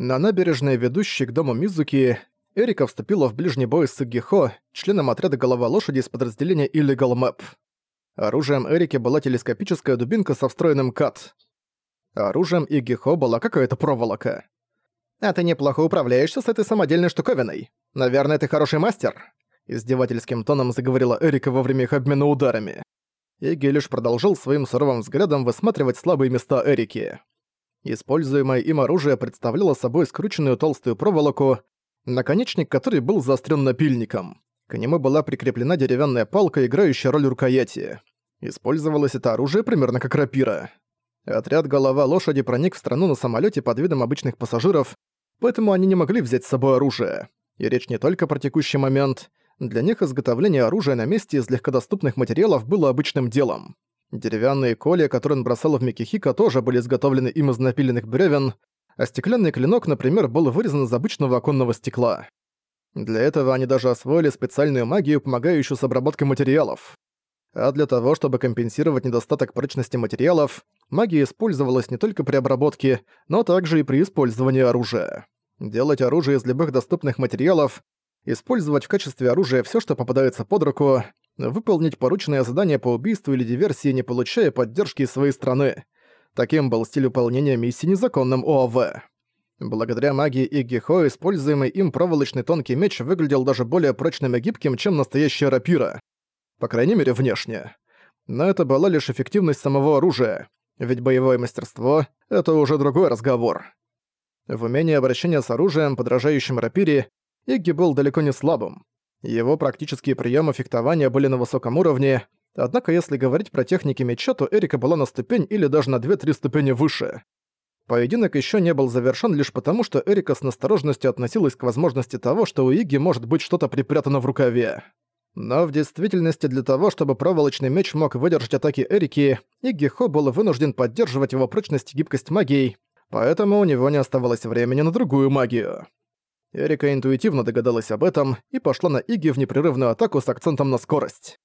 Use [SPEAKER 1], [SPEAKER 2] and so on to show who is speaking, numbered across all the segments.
[SPEAKER 1] На набережной, ведущей к дому Мизуки, Эрика вступила в ближний бой с Игихо, членом отряда «Голова лошади» из подразделения Illegal Map. Оружием Эрики была телескопическая дубинка со встроенным кат. Оружием Игихо была какая-то проволока. «А ты неплохо управляешься с этой самодельной штуковиной. Наверное, ты хороший мастер?» Издевательским тоном заговорила Эрика во время их обмена ударами. Иги лишь продолжил своим суровым взглядом высматривать слабые места Эрики. Используемое им оружие представляло собой скрученную толстую проволоку, наконечник которой был заострён напильником. К нему была прикреплена деревянная палка, играющая роль рукояти. Использовалось это оружие примерно как рапира. Отряд «Голова лошади» проник в страну на самолете под видом обычных пассажиров, поэтому они не могли взять с собой оружие. И речь не только про текущий момент. Для них изготовление оружия на месте из легкодоступных материалов было обычным делом. Деревянные колья, которые он бросал в Микихика, тоже были изготовлены им из напиленных бревен, а стеклянный клинок, например, был вырезан из обычного оконного стекла. Для этого они даже освоили специальную магию, помогающую с обработкой материалов. А для того, чтобы компенсировать недостаток прочности материалов, магия использовалась не только при обработке, но также и при использовании оружия. Делать оружие из любых доступных материалов, использовать в качестве оружия все, что попадается под руку, выполнить порученное задание по убийству или диверсии, не получая поддержки из своей страны. Таким был стиль выполнения миссии незаконным ОАВ. Благодаря магии Игихо, используемый им проволочный тонкий меч выглядел даже более прочным и гибким, чем настоящая рапира. По крайней мере, внешне. Но это была лишь эффективность самого оружия, ведь боевое мастерство — это уже другой разговор. В умении обращения с оружием, подражающим рапире, Игги был далеко не слабым. Его практические приемы фехтования были на высоком уровне, однако если говорить про техники меча, то Эрика была на ступень или даже на 2-3 ступени выше. Поединок еще не был завершен лишь потому, что Эрика с настороженностью относилась к возможности того, что у Иги может быть что-то припрятано в рукаве. Но в действительности для того, чтобы проволочный меч мог выдержать атаки Эрики, Игги Хо был вынужден поддерживать его прочность и гибкость магией, поэтому у него не оставалось времени на другую магию. Эрика интуитивно догадалась об этом и пошла на Иги в непрерывную атаку с акцентом на скорость.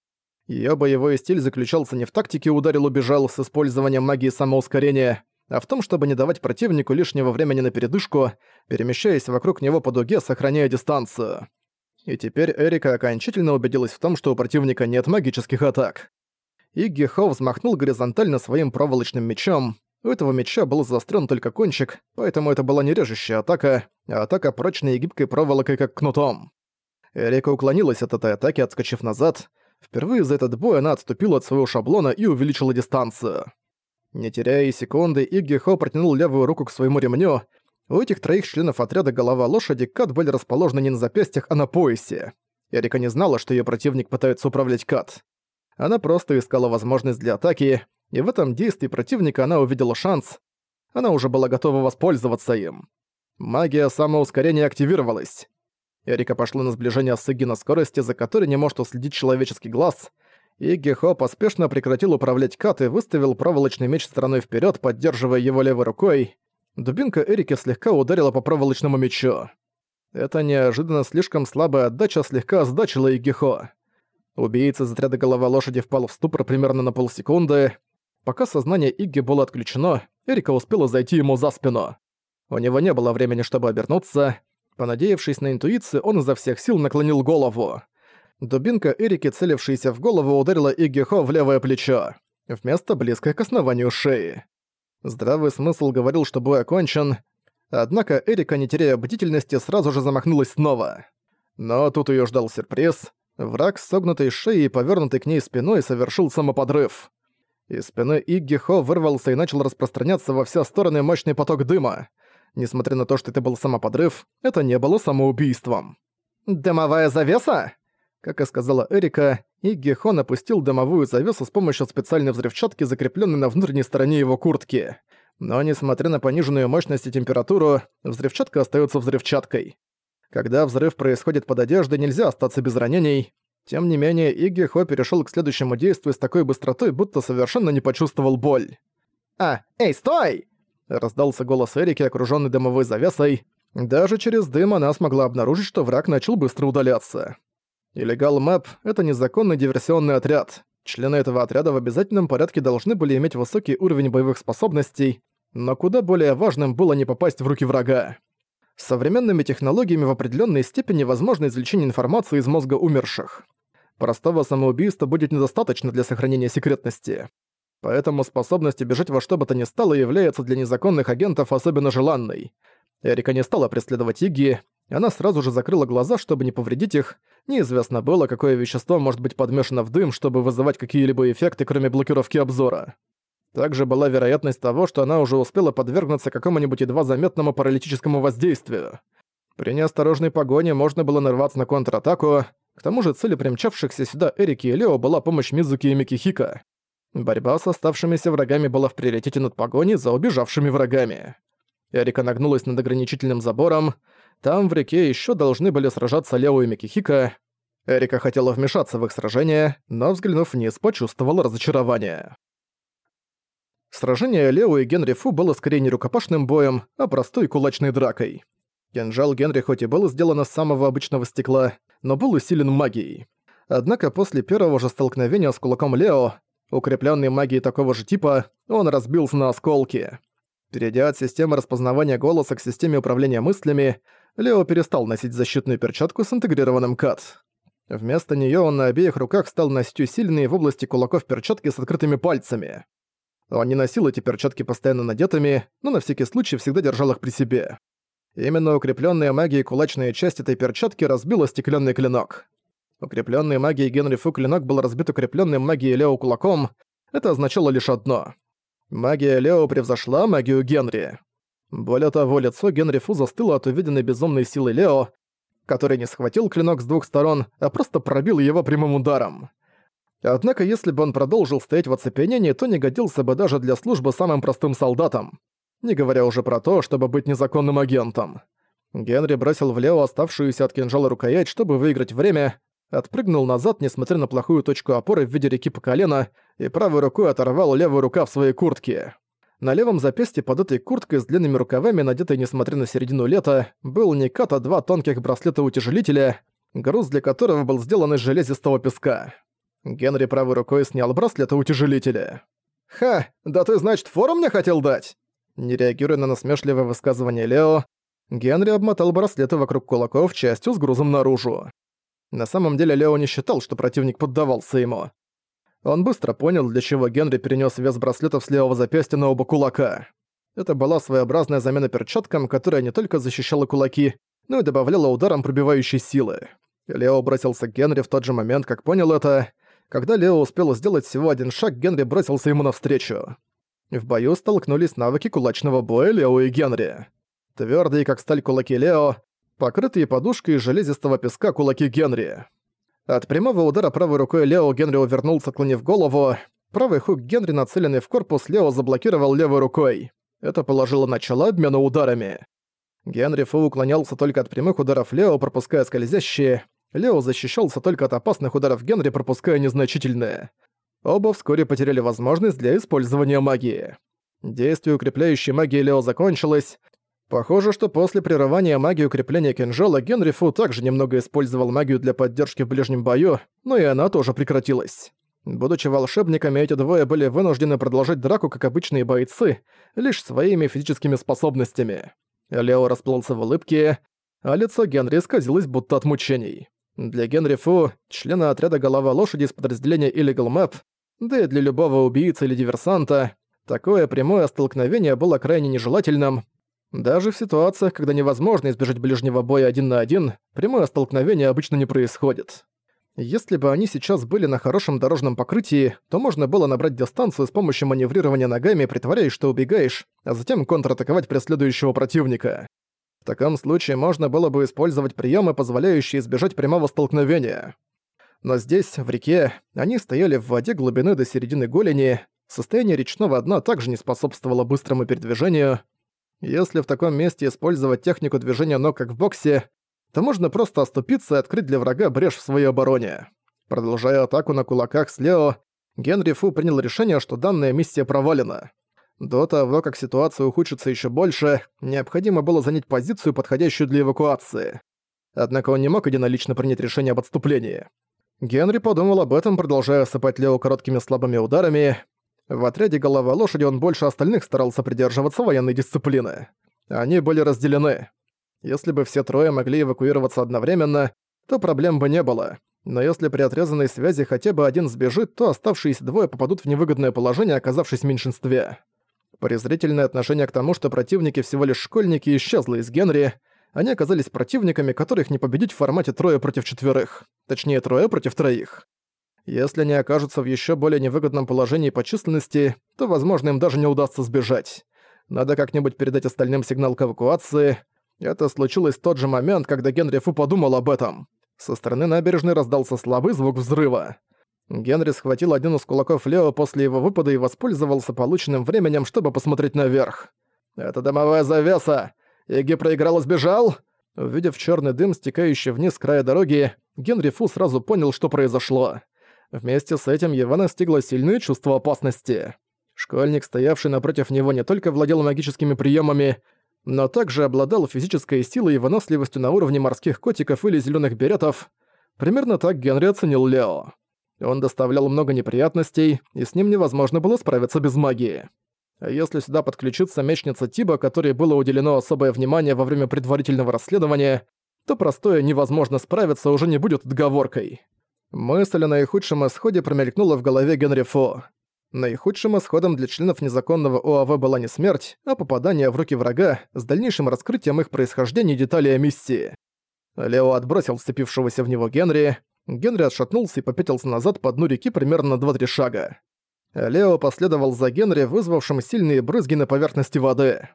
[SPEAKER 1] Её боевой стиль заключался не в тактике ударил-убежал с использованием магии самоускорения, а в том, чтобы не давать противнику лишнего времени на передышку, перемещаясь вокруг него по дуге, сохраняя дистанцию. И теперь Эрика окончательно убедилась в том, что у противника нет магических атак. Игги Хо взмахнул горизонтально своим проволочным мечом, у этого меча был заострен только кончик, поэтому это была не режущая атака, а атака прочной и гибкой проволокой, как кнутом. Эрика уклонилась от этой атаки, отскочив назад. Впервые за этот бой она отступила от своего шаблона и увеличила дистанцию. Не теряя и секунды, Игги Хо протянул левую руку к своему ремню. У этих троих членов отряда голова лошади кат были расположены не на запястьях, а на поясе. Эрика не знала, что ее противник пытается управлять кат. Она просто искала возможность для атаки, и в этом действии противника она увидела шанс. Она уже была готова воспользоваться им. Магия самоускорения активировалась. Эрика пошла на сближение с Игги на скорости, за которой не может уследить человеческий глаз, и Гехо поспешно прекратил управлять Кат и выставил проволочный меч стороной вперед, поддерживая его левой рукой. Дубинка Эрики слегка ударила по проволочному мечу. Эта неожиданно слишком слабая отдача слегка сдачила Игихо. Убийца из отряда голова лошади впал в ступор примерно на полсекунды, Пока сознание Игги было отключено, Эрика успела зайти ему за спину. У него не было времени, чтобы обернуться. Понадеявшись на интуицию, он изо всех сил наклонил голову. Дубинка Эрики, целившаяся в голову, ударила Игги Хо в левое плечо, вместо близкой к основанию шеи. Здравый смысл говорил, что бой окончен, однако Эрика, не теряя бдительности, сразу же замахнулась снова. Но тут ее ждал сюрприз. Враг с согнутой шеей и повернутой к ней спиной совершил самоподрыв. Из спины Игги Хо вырвался и начал распространяться во все стороны мощный поток дыма. Несмотря на то, что это был самоподрыв, это не было самоубийством. «Дымовая завеса?» Как и сказала Эрика, Игги Хо напустил дымовую завесу с помощью специальной взрывчатки, закрепленной на внутренней стороне его куртки. Но несмотря на пониженную мощность и температуру, взрывчатка остается взрывчаткой. Когда взрыв происходит под одеждой, нельзя остаться без ранений, тем не менее, Игги Хо перешёл к следующему действию с такой быстротой, будто совершенно не почувствовал боль. «А, эй, стой!» Раздался голос Эрики, окружённый дымовой завесой. Даже через дым она смогла обнаружить, что враг начал быстро удаляться. Illegal Map — это незаконный диверсионный отряд. Члены этого отряда в обязательном порядке должны были иметь высокий уровень боевых способностей, но куда более важным было не попасть в руки врага. Современными технологиями в определенной степени возможно извлечение информации из мозга умерших. Простого самоубийства будет недостаточно для сохранения секретности. Поэтому способность убежать во что бы то ни стало является для незаконных агентов особенно желанной. Эрика не стала преследовать Иги, она сразу же закрыла глаза, чтобы не повредить их. Неизвестно было, какое вещество может быть подмешано в дым, чтобы вызывать какие-либо эффекты, кроме блокировки обзора. Также была вероятность того, что она уже успела подвергнуться какому-нибудь едва заметному паралитическому воздействию. При неосторожной погоне можно было нарваться на контратаку, к тому же целью примчавшихся сюда Эрики и Лео была помощь Мизуки и Микихика. Борьба с оставшимися врагами была в приоритете над погоней за убежавшими врагами. Эрика нагнулась над ограничительным забором. Там в реке еще должны были сражаться Лео и Микихика. Эрика хотела вмешаться в их сражение, но, взглянув вниз, почувствовала разочарование. Сражение Лео и Генри Фу было скорее не рукопашным боем, а простой кулачной дракой. Кинжал Генри хоть и был сделан из самого обычного стекла, но был усилен магией. Однако после первого же столкновения с кулаком Лео, укрепленный магией такого же типа, он разбился на осколки. Перейдя от системы распознавания голоса к системе управления мыслями, Лео перестал носить защитную перчатку с интегрированным кат. Вместо нее он на обеих руках стал носить усиленные в области кулаков перчатки с открытыми пальцами. Он не носил эти перчатки постоянно надетыми, но на всякий случай всегда держал их при себе. Именно укрепленная магией кулачная часть этой перчатки разбила стеклянный клинок. Укрепленный магией Генри Фу клинок был разбит укрепленным магией Лео кулаком. Это означало лишь одно. Магия Лео превзошла магию Генри. Более того, лицо Генри Фу застыло от увиденной безумной силы Лео, который не схватил клинок с двух сторон, а просто пробил его прямым ударом. Однако если бы он продолжил стоять в оцепенении, то не годился бы даже для службы самым простым солдатом, не говоря уже про то, чтобы быть незаконным агентом. Генри бросил в Лео оставшуюся от кинжала рукоять, чтобы выиграть время, отпрыгнул назад, несмотря на плохую точку опоры в виде реки по колено, и правой рукой оторвал левую рука в своей куртке. На левом запястье под этой курткой с длинными рукавами, надетой несмотря на середину лета, был не кат, а два тонких браслета-утяжелителя, груз для которого был сделан из железистого песка. Генри правой рукой снял браслета утяжелителя. «Ха, да ты, значит, фору мне хотел дать?» Не реагируя на насмешливое высказывание Лео, Генри обмотал браслеты вокруг кулаков частью с грузом наружу. На самом деле Лео не считал, что противник поддавался ему. Он быстро понял, для чего Генри перенес вес браслетов с левого запястья на оба кулака. Это была своеобразная замена перчаткам, которая не только защищала кулаки, но и добавляла ударом пробивающей силы. Лео бросился к Генри в тот же момент, как понял это. Когда Лео успел сделать всего один шаг, Генри бросился ему навстречу. В бою столкнулись навыки кулачного боя Лео и Генри. Твёрдые, как сталь кулаки Лео, покрытые подушкой из железистого песка кулаки Генри. От прямого удара правой рукой Лео Генри увернулся, клонив голову. Правый хук Генри, нацеленный в корпус, Лео заблокировал левой рукой. Это положило начало обмену ударами. Генри Фу уклонялся только от прямых ударов Лео, пропуская скользящие. Лео защищался только от опасных ударов Генри, пропуская незначительные. Оба вскоре потеряли возможность для использования магии. Действие укрепляющей магии Лео закончилось. Похоже, что после прерывания магии укрепления кинжала Генри Фу также немного использовал магию для поддержки в ближнем бою, но и она тоже прекратилась. Будучи волшебниками, эти двое были вынуждены продолжать драку, как обычные бойцы, лишь своими физическими способностями. Лео расплылся в улыбке, а лицо Генри исказилось будто от мучений. Для Генри Фу, члена отряда «Голова лошади» из подразделения Illegal Map, да и для любого убийцы или диверсанта, такое прямое столкновение было крайне нежелательным. Даже в ситуациях, когда невозможно избежать ближнего боя один на один, прямое столкновение обычно не происходит. Если бы они сейчас были на хорошем дорожном покрытии, то можно было набрать дистанцию с помощью маневрирования ногами, притворяясь, что убегаешь, а затем контратаковать преследующего противника. В таком случае можно было бы использовать приемы, позволяющие избежать прямого столкновения. Но здесь, в реке, они стояли в воде глубины до середины голени, состояние речного дна также не способствовало быстрому передвижению. Если в таком месте использовать технику движения ног как в боксе, то можно просто оступиться и открыть для врага брешь в своей обороне. Продолжая атаку на кулаках с Лео, Генри Фу принял решение, что данная миссия провалена. До того, как ситуация ухудшится еще больше, необходимо было занять позицию, подходящую для эвакуации. Однако он не мог единолично принять решение об отступлении. Генри подумал об этом, продолжая осыпать Лео короткими слабыми ударами. В отряде голова лошади он больше остальных старался придерживаться военной дисциплины. Они были разделены. Если бы все трое могли эвакуироваться одновременно, то проблем бы не было. Но если при отрезанной связи хотя бы один сбежит, то оставшиеся двое попадут в невыгодное положение, оказавшись в меньшинстве. Презрительное отношение к тому, что противники всего лишь школьники, исчезло из Генри. Они оказались противниками, которых не победить в формате трое против четверых. Точнее, трое против троих. Если они окажутся в еще более невыгодном положении по численности, то, возможно, им даже не удастся сбежать. Надо как-нибудь передать остальным сигнал к эвакуации. Это случилось в тот же момент, когда Генри Фу подумал об этом. Со стороны набережной раздался слабый звук взрыва. Генри схватил один из кулаков Лео после его выпада и воспользовался полученным временем, чтобы посмотреть наверх. «Это дымовая завеса! Иги проиграл и сбежал?» Увидев черный дым, стекающий вниз с края дороги, Генри Фу сразу понял, что произошло. Вместе с этим его настигло сильное чувство опасности. Школьник, стоявший напротив него, не только владел магическими приемами, но также обладал физической силой и выносливостью на уровне морских котиков или зеленых беретов. Примерно так Генри оценил Лео. Он доставлял много неприятностей, и с ним невозможно было справиться без магии. Если сюда подключится мечница Тиба, которой было уделено особое внимание во время предварительного расследования, то простое «невозможно справиться» уже не будет отговоркой. Мысль о наихудшем исходе промелькнула в голове Генри Фо. Наихудшим исходом для членов незаконного ОАВ была не смерть, а попадание в руки врага с дальнейшим раскрытием их происхождения и деталей миссии. Лео отбросил вцепившегося в него Генри. Генри отшатнулся и попятился назад по дну реки примерно на 2-3 шага. Лео последовал за Генри, вызвавшим сильные брызги на поверхности воды.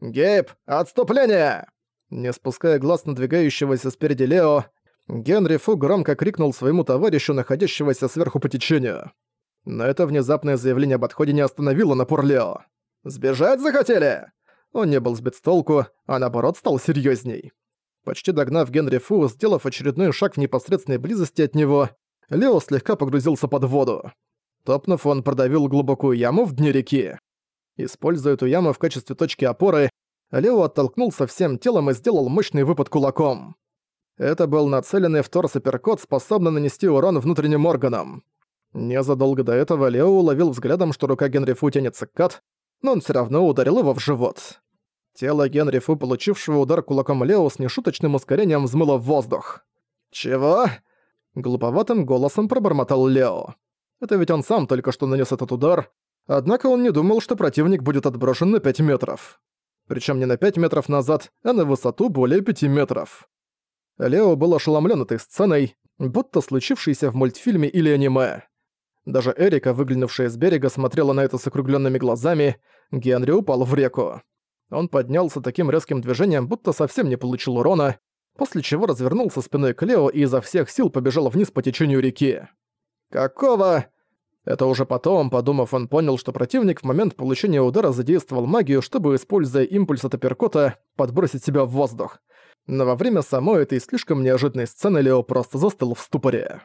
[SPEAKER 1] «Гейб, отступление!» Не спуская глаз надвигающегося спереди Лео, Генри Фу громко крикнул своему товарищу, находящегося сверху по течению. Но это внезапное заявление об отходе не остановило напор Лео. «Сбежать захотели?» Он не был сбит с толку, а наоборот стал серьезней. Почти догнав Генри Фу, сделав очередной шаг в непосредственной близости от него, Лео слегка погрузился под воду. Топнув, он продавил глубокую яму в дне реки. Используя эту яму в качестве точки опоры, Лео оттолкнулся всем телом и сделал мощный выпад кулаком. Это был нацеленный в торс апперкот, способный нанести урон внутренним органам. Незадолго до этого Лео уловил взглядом, что рука Генри Фу тянется к Кат, но он все равно ударил его в живот. Тело Генри Фу, получившего удар кулаком Лео с нешуточным ускорением, взмыло в воздух. «Чего?» Глуповатым голосом пробормотал Лео. Это ведь он сам только что нанес этот удар, однако он не думал, что противник будет отброшен на 5 метров. Причем не на 5 метров назад, а на высоту более 5 метров. Лео был ошеломлен этой сценой, будто случившейся в мультфильме или аниме. Даже Эрика, выглянувшая с берега, смотрела на это с округленными глазами. Генри упал в реку. Он поднялся таким резким движением, будто совсем не получил урона, после чего развернулся спиной к Лео и изо всех сил побежал вниз по течению реки. «Какого?» Это уже потом, подумав, он понял, что противник в момент получения удара задействовал магию, чтобы, используя импульс от апперкота, подбросить себя в воздух. Но во время самой этой слишком неожиданной сцены Лео просто застыл в ступоре.